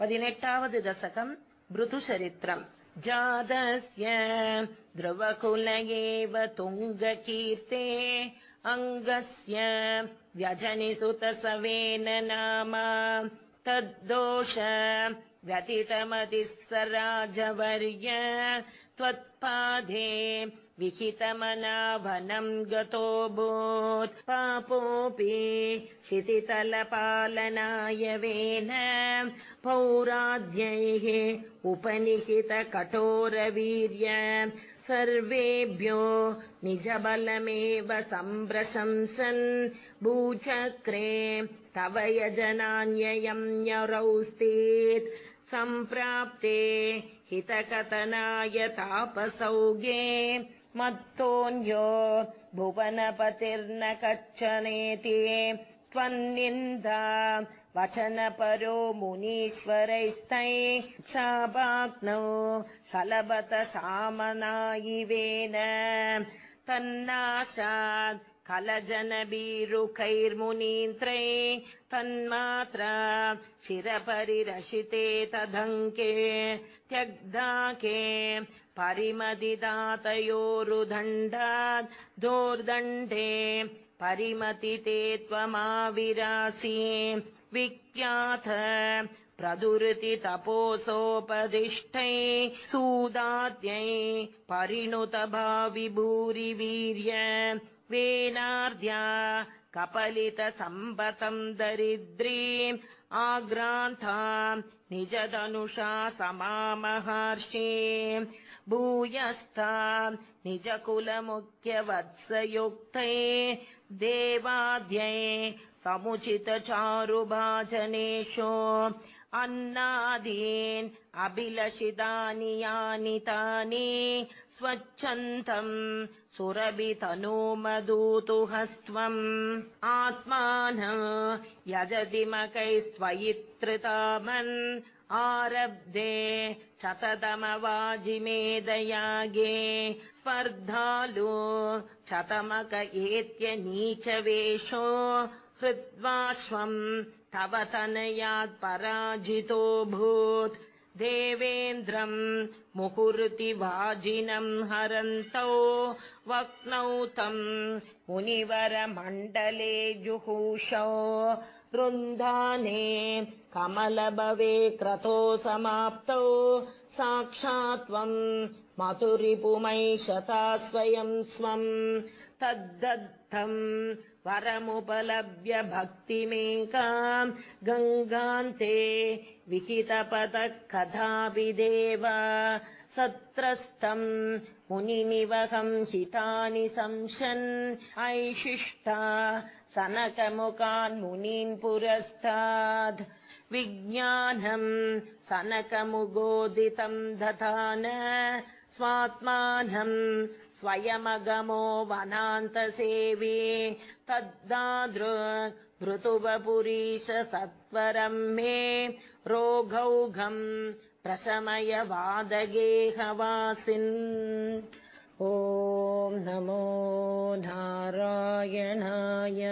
पदिनेट्टावद् दशकम् भृतुचरित्रम् जातस्य ध्रुवकुल एव तुङ्गकीर्ते अङ्गस्य व्यजनिसुतसवेन नाम तद्दोष व्यतितमतिः स राजवर्य त्वत्पादे विहितमनावनम् गतोऽभूत् पापोऽपि क्षितितलपालनायवेन पौराद्यैः उपनिहित कठोरवीर्य सर्वेभ्यो निजबलमेव सम्प्रशंसन् भूचक्रे तव यजनान्ययम् न्यरौस्तेत् सम्प्राप्ते हितकथनाय तापसौगे मत्तोऽन्यो भुवनपतिर्न कच्छनेति त्वन्निन्दा वचनपरो मुनीश्वरैस्तै शापाग्नौ सलभत सामनायिवेन तन्नाशात् कलजनबीरुकैर्मुनीन्त्रै तन्मात्रा शिरपरिरशिते तदङ्के त्यग्धाके परिमदिदातयोरुदण्डात् दोर्दण्डे परिमतिते त्वमाविरासि विख्यात प्रदुरति तपोसोपदिष्टै सूदात्यै परिणुत भाविभूरिवीर्य वेनार्द्या कपलित सम्पतम् दरिद्री आग्रान्था निजदनुषा समामहर्षि भूयस्था निजकुलमुख्यवत्सयुक्तै देवाद्यै समुचित चारुभाजनेषु अन्नादीन् अभिलषितानि यानि तानि स्वच्छन्तम् सुरभितनूमदूतु हस्त्वम् आत्मान यजतिमकैस्त्वयित्रितामन् आरब्धे शततमवाजिमेदयागे स्पर्धालु शतमक एत्य नीचवेषो हृद्वाश्वम् तव तनयात् पराजितोऽभूत्। देवेन्द्रम् मुहुर्तिवाजिनम् हरन्तौ वक्नौ तम् मुनिवरमण्डले जुहूषौ रुन्धाने कमलभवे क्रतो समाप्तौ। साक्षात् त्वम् मधुरिपुमैषता स्वयम् स्वम् तद्दत्तम् वरमुपलभ्य भक्तिमेकाम् गङ्गान्ते विहितपदः कथापि देव सत्रस्तम् मुनिनिवहम् हितानि संशन्। ऐशिष्टा सनकमुखान् पुरस्ताद् विज्ञानम् सनकमुगोदितम् दधान स्वात्मानम् स्वयमगमो वनान्तसेवे तद्दादृ भृतुवपुरीश सत्वरम् मे रोगौघम् प्रशमय वादगेहवासिन् ॐ नमो नारायणाय